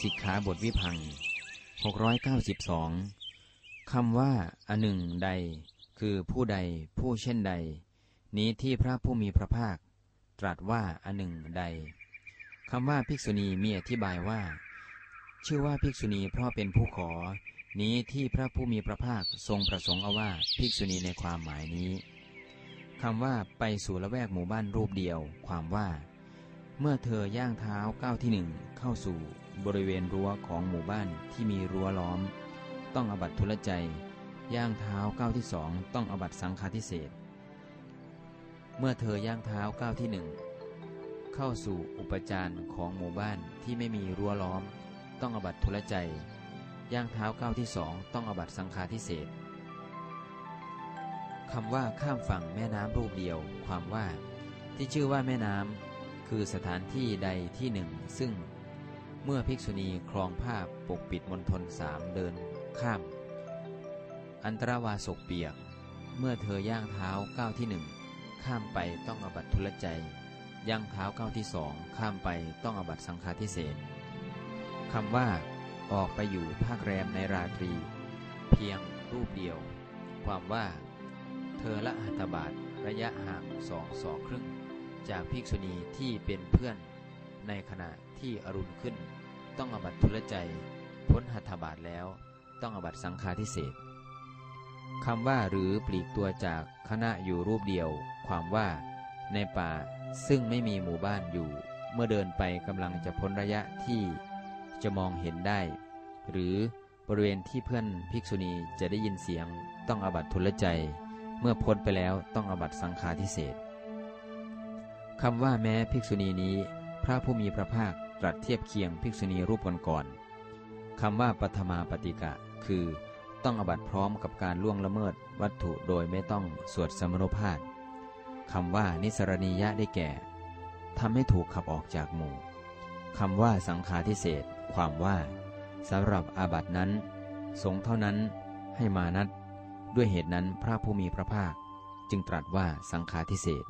สิกขาบทวิพัง692 คำว่าอันหนึ่งใด คือผู้ใดผู้เช่นใด นี้ที่พระผู้มีพระภาค ตรัสว่าอันหนึ่งใดคำว่าภิกษุณีมีอธิบายว่า ชื่อว่าภิกษุณีเพราะเป็นผู้ขอ นี้ที่พระผู้มีพระภาคทรงประสงค์เอาว่าภิกษุณีในความหมายนี้คำว่าไปสู่ละแวกหมู่บ้านรูปเดียว ความว่า เมื่อเธอย่างเท้าก้าวที่หนึ่งเข้าสู่บริเวณรั้วของหมู่บ้านที่มีรั้วล้อม ต้องอบัตทุลใจ ย่างเท้าก้าวที่สองต้องอบัตสังฆาทิเศษเมื่อเธอย่างเท้าก้าวที่หนึ่งเข้าสู่อุปจารของหมู่บ้านที่ไม่มีรั้วล้อม ต้องอบัตทุลใจ ย่างเท้าก้าวที่สองต้องอบัตสังฆาทิเศษคำว่าข้ามฝั่งแม่น้ำรูปเดียว ความว่า ที่ชื่อว่าแม่น้ำ คือสถานที่ใดที่หนึ่ง ซึ่งเมื่อภิกษุณีคลองผ้าปกปิดมณฑลสามเดินข้าม อันตรวาสกเปียก เมื่อเธอย่างเท้าก้าวที่หนึ่งข้ามไปต้องอบัตทุลใจ ย่างเท้าก้าวที่สองข้ามไปต้องอบัตสังฆาทิเศษคำว่า ออกไปอยู่ภาคแรมในราตรี เพียงรูปเดียว ความว่า เธอละหัตบาทระยะห่างสองศอกครึ่ง จากภิกษุณีที่เป็นเพื่อน ในขณะที่อรุณขึ้น ต้องอบัตทุลใจ พ้นหัตถบาทแล้ว ต้องอบัตสังฆาทิเศษคำว่าหรือปลีกตัวจากคณะอยู่รูปเดียว ความว่า ในป่าซึ่งไม่มีหมู่บ้านอยู่ เมื่อเดินไปกำลังจะพ้นระยะที่จะมองเห็นได้ หรือบริเวณที่เพื่อนภิกษุณีจะได้ยินเสียง ต้องอบัตทุลใจ เมื่อพ้นไปแล้วต้องอบัตสังฆาทิเศษ คำว่าแม้ภิกษุณีนี้ พระผู้มีพระภาคตรัสเทียบเคียงภิกษุณีรูปก่อนๆคำว่าปัทมาปฏิกะ คือ ต้องอบัตพร้อมกับการล่วงละเมิดวัตถุโดยไม่ต้องสวดสมโนภาสคำว่านิสรณียะได้แก่ทำให้ถูกขับออกจากหมู่คำว่าสังฆาทิเศษความว่าสำหรับอาบัตินั้น สงเท่านั้นให้มานัด ด้วยเหตุนั้นพระผู้มีพระภาค จึงตรัสว่าสังฆาทิเศษ